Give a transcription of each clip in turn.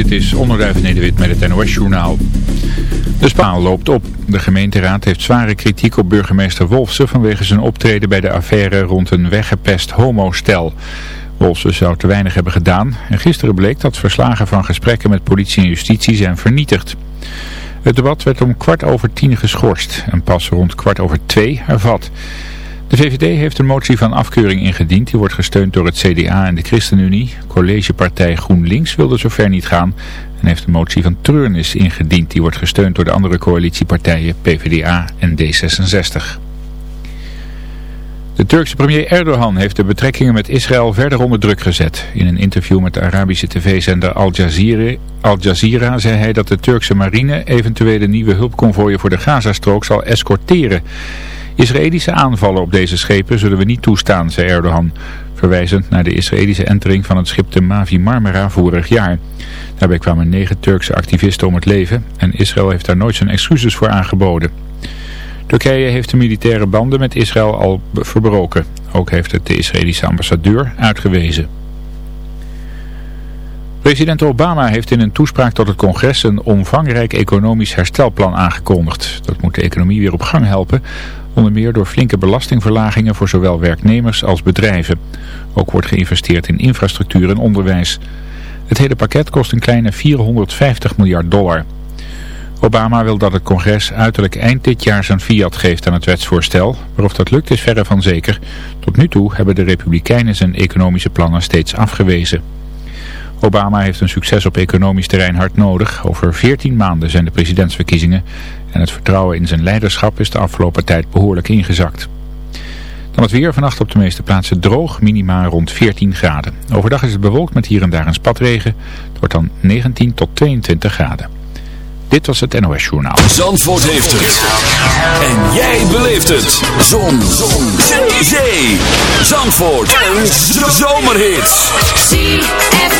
Dit is Onderduif Nederwit met het NOS-journaal. De spaal loopt op. De gemeenteraad heeft zware kritiek op burgemeester Wolfsen vanwege zijn optreden bij de affaire rond een weggepest homostel. Wolfsen zou te weinig hebben gedaan en gisteren bleek dat verslagen van gesprekken met politie en justitie zijn vernietigd. Het debat werd om kwart over tien geschorst en pas rond kwart over twee hervat. De VVD heeft een motie van afkeuring ingediend. Die wordt gesteund door het CDA en de ChristenUnie. Collegepartij GroenLinks wilde zover niet gaan en heeft een motie van treurnis ingediend. Die wordt gesteund door de andere coalitiepartijen PvdA en D66. De Turkse premier Erdogan heeft de betrekkingen met Israël verder onder druk gezet. In een interview met de Arabische tv-zender Al Jazeera, Al Jazeera zei hij dat de Turkse marine eventuele nieuwe hulpconvooien voor de Gazastrook zal escorteren. Israëlische aanvallen op deze schepen zullen we niet toestaan, zei Erdogan, verwijzend naar de Israëlische entering van het schip de Mavi Marmara vorig jaar. Daarbij kwamen negen Turkse activisten om het leven en Israël heeft daar nooit zijn excuses voor aangeboden. Turkije heeft de militaire banden met Israël al verbroken. Ook heeft het de Israëlische ambassadeur uitgewezen. President Obama heeft in een toespraak tot het congres een omvangrijk economisch herstelplan aangekondigd. Dat moet de economie weer op gang helpen, onder meer door flinke belastingverlagingen voor zowel werknemers als bedrijven. Ook wordt geïnvesteerd in infrastructuur en onderwijs. Het hele pakket kost een kleine 450 miljard dollar. Obama wil dat het congres uiterlijk eind dit jaar zijn fiat geeft aan het wetsvoorstel. Maar of dat lukt is verre van zeker. Tot nu toe hebben de republikeinen zijn economische plannen steeds afgewezen. Obama heeft een succes op economisch terrein hard nodig. Over 14 maanden zijn de presidentsverkiezingen en het vertrouwen in zijn leiderschap is de afgelopen tijd behoorlijk ingezakt. Dan het weer vannacht op de meeste plaatsen droog, minimaal rond 14 graden. Overdag is het bewolkt met hier en daar een spatregen. Het wordt dan 19 tot 22 graden. Dit was het NOS Journaal. Zandvoort heeft het. En jij beleeft het. Zon. Zon. Zee. Zee. Zandvoort. Een zomerhit. ZFM.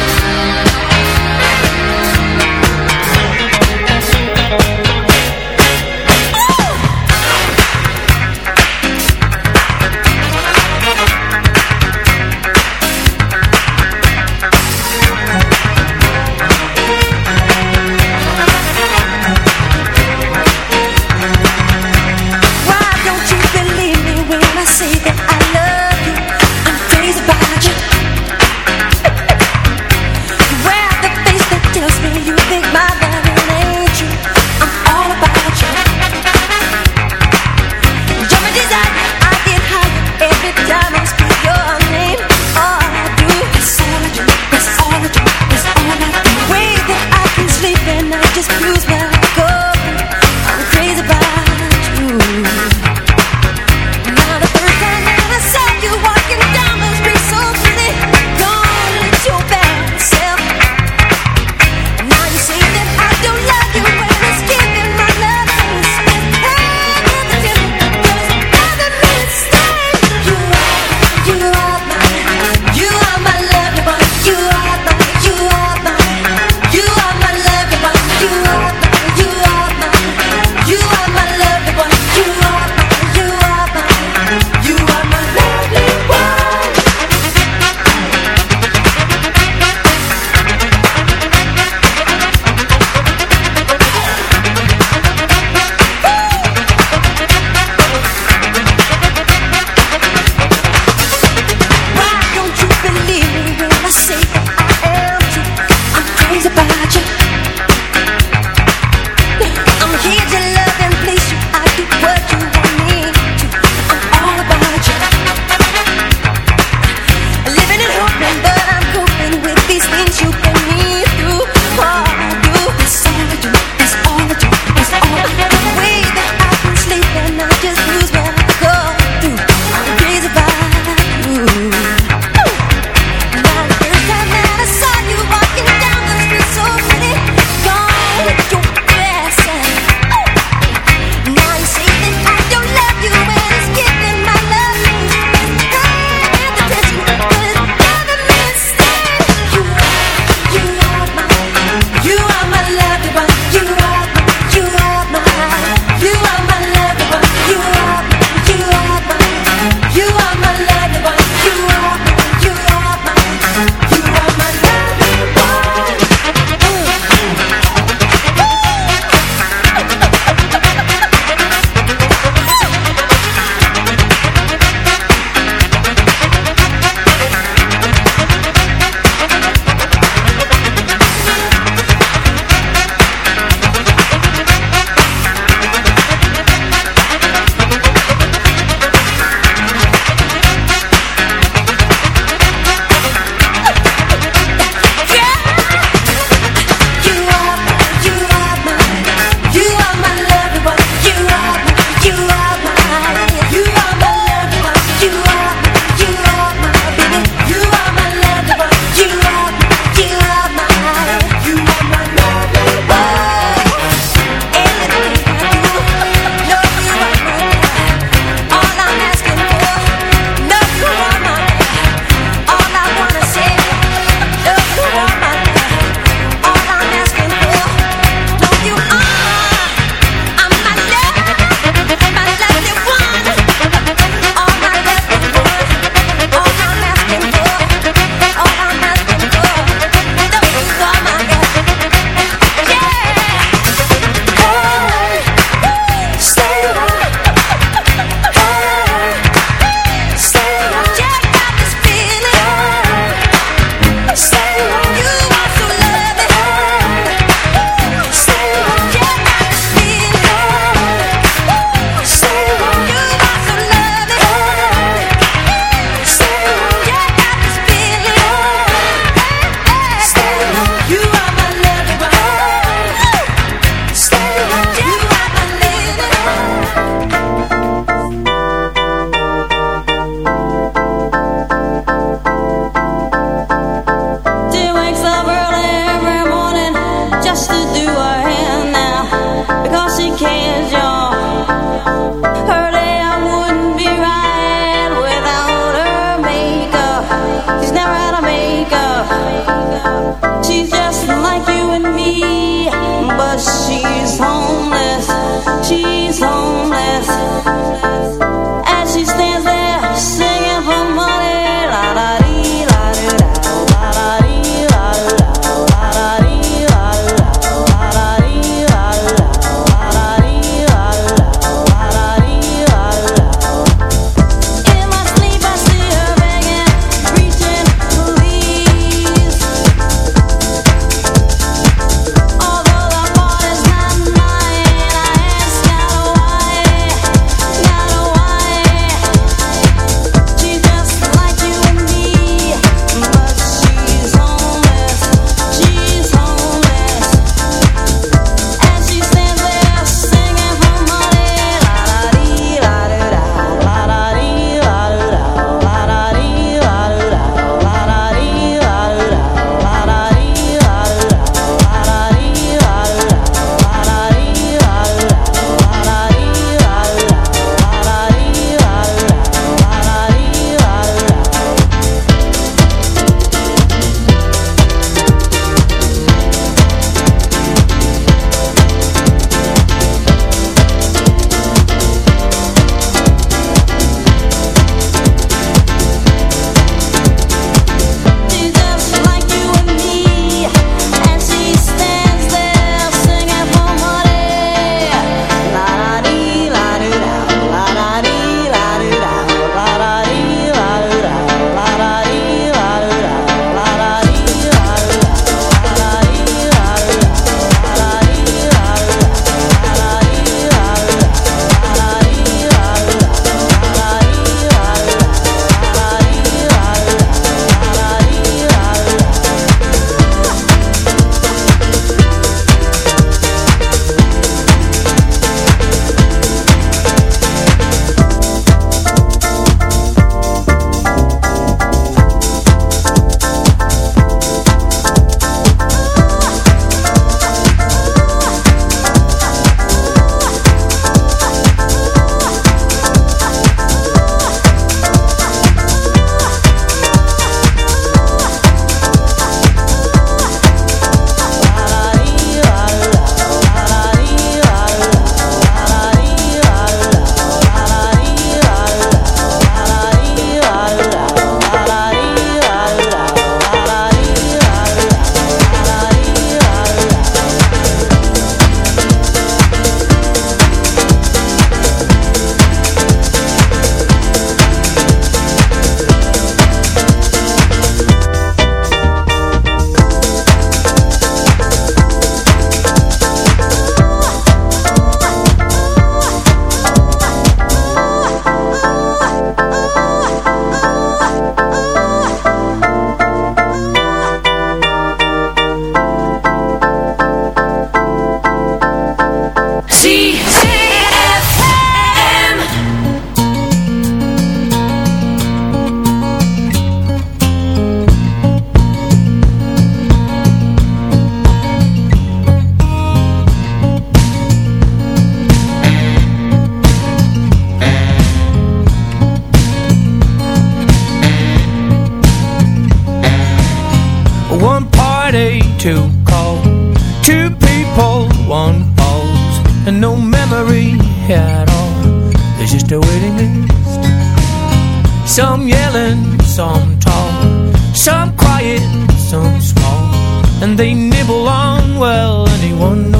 some tall, some quiet, some small, and they nibble on well anyone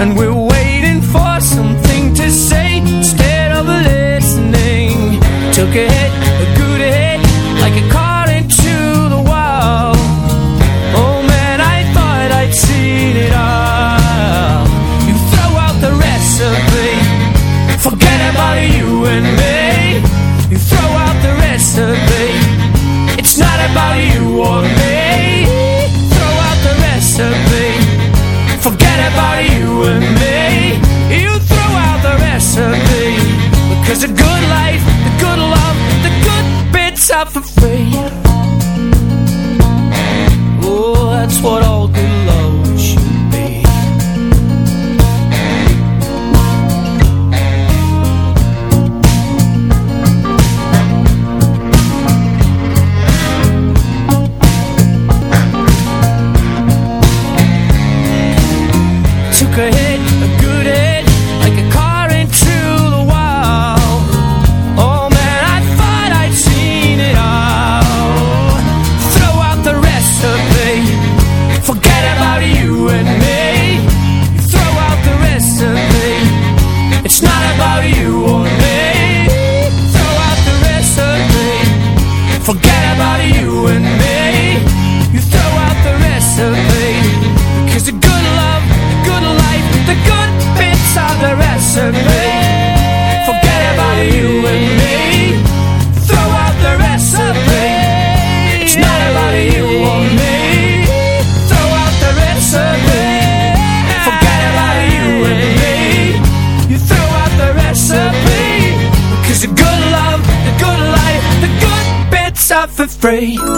and we're Oh, that's what all good free.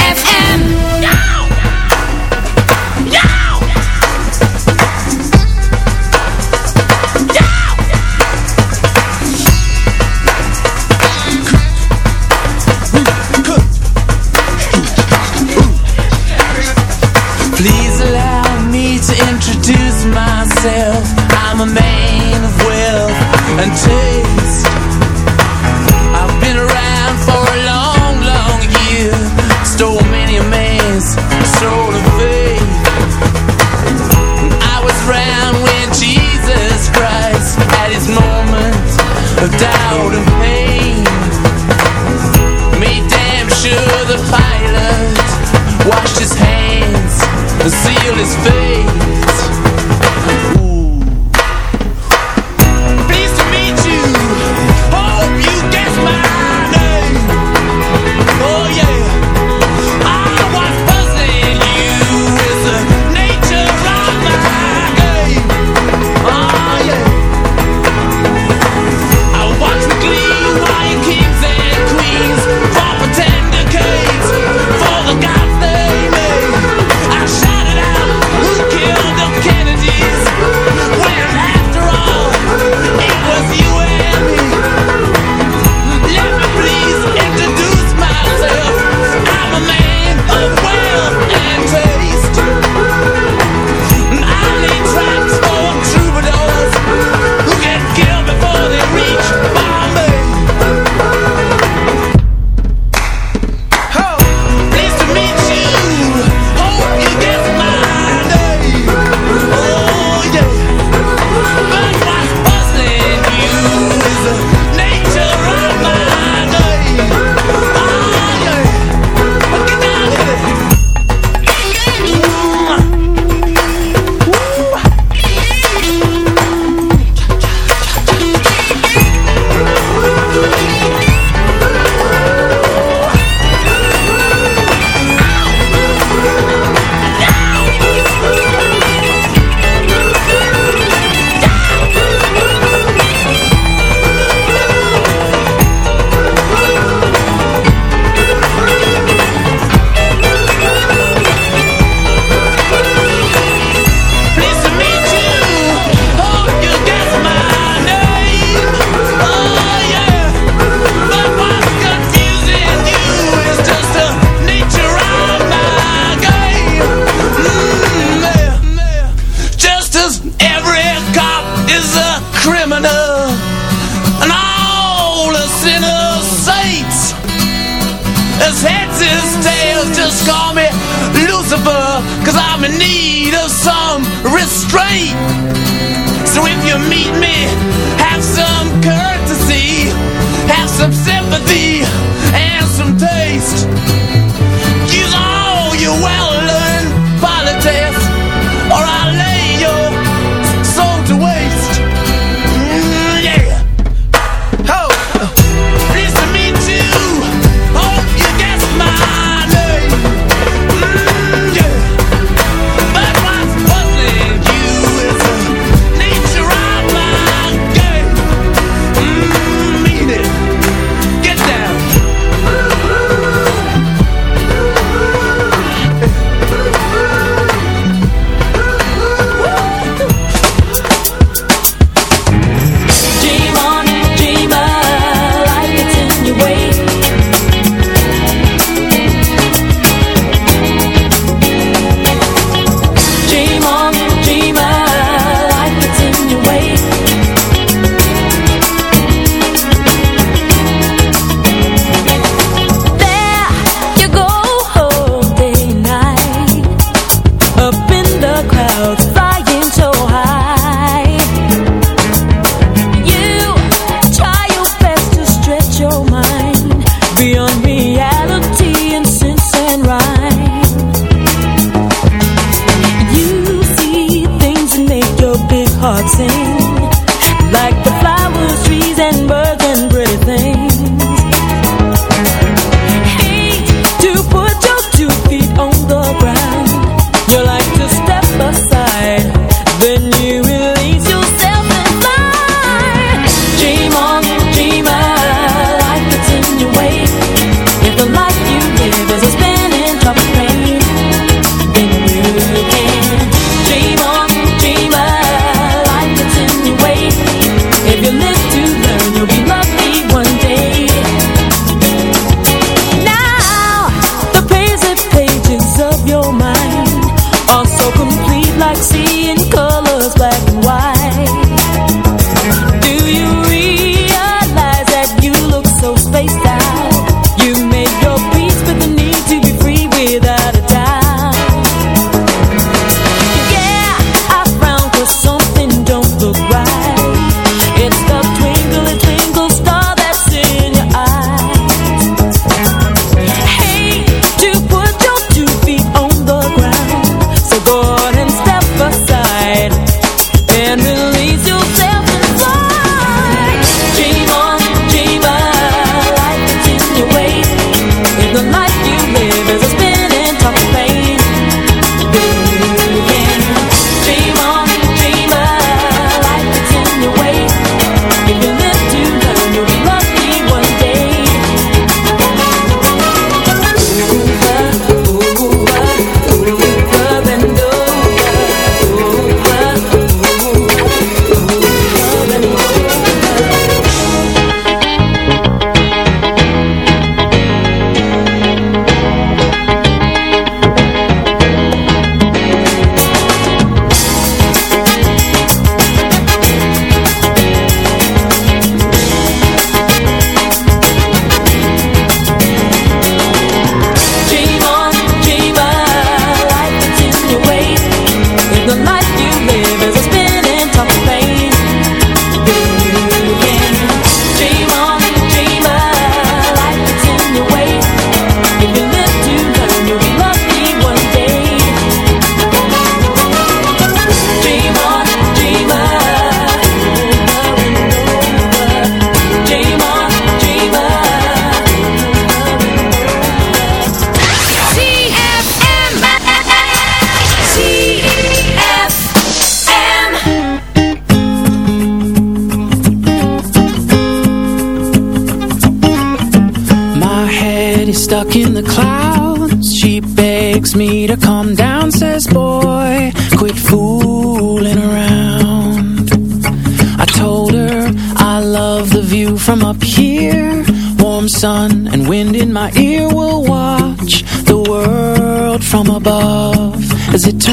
until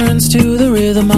turns to the rhythm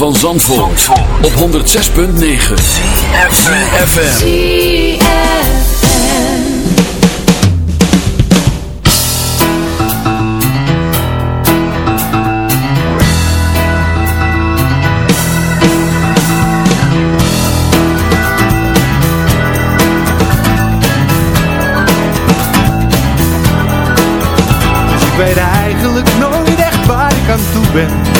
van Zandvoort, op 106.9 FM. Dus ik weet eigenlijk nooit echt waar ik aan toe ben